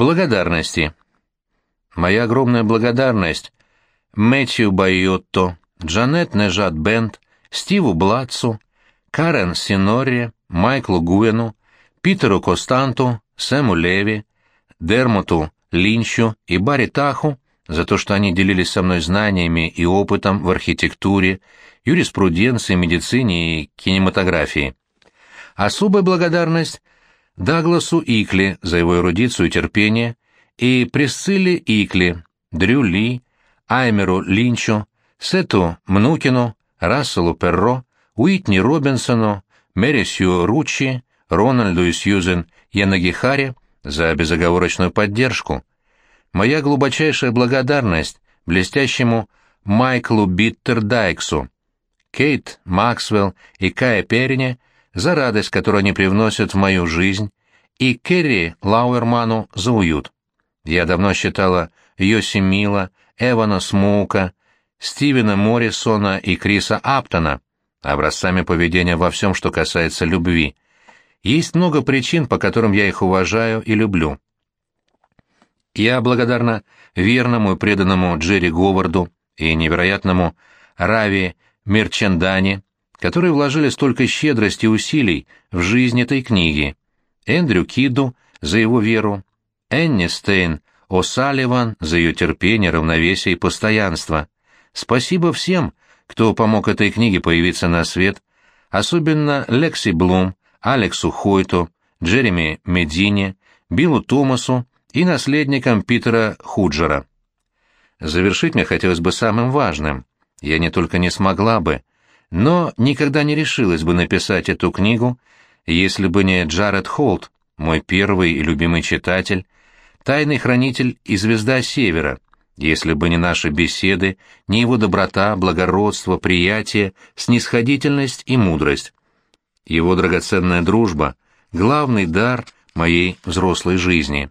Благодарности. Моя огромная благодарность Мэтью Байотто, Джанет Нежат Бент, Стиву Блатцу, Карен Синорри, Майклу Гуэну, Питеру Костанту, Сэму Леви, Дермоту Линчу и Барри Таху за то, что они делились со мной знаниями и опытом в архитектуре, юриспруденции, медицине и кинематографии. Особая благодарность Дагласу Икли за его эрудицию и терпение, и Присцилле Икли, Дрю Ли, Аймеру Линчу, Сету Мнукину, Расселу Перро, Уитни Робинсону, Мерисью Ручи, Рональду и Сьюзен Янагихаре за безоговорочную поддержку. Моя глубочайшая благодарность блестящему Майклу Биттердайксу, Кейт Максвелл и Кая Перине за радость, которую они привносят в мою жизнь, и Керри Лауэрману за уют. Я давно считала Йоси Мила, Эвана Смука, Стивена Моррисона и Криса Аптона образцами поведения во всем, что касается любви. Есть много причин, по которым я их уважаю и люблю. Я благодарна верному и преданному Джерри Говарду и невероятному Рави Мерчендани, которые вложили столько щедрости и усилий в жизнь этой книги, Эндрю Киду за его веру, Энни Стейн О'Салливан за ее терпение, равновесие и постоянство. Спасибо всем, кто помог этой книге появиться на свет, особенно Лекси Блум, Алексу Хойту, Джереми Медине, Биллу Томасу и наследникам Питера Худжера. Завершить мне хотелось бы самым важным. Я не только не смогла бы, но никогда не решилась бы написать эту книгу, если бы не Джаред Холт, мой первый и любимый читатель, тайный хранитель и звезда Севера, если бы не наши беседы, не его доброта, благородство, приятие, снисходительность и мудрость. Его драгоценная дружба — главный дар моей взрослой жизни.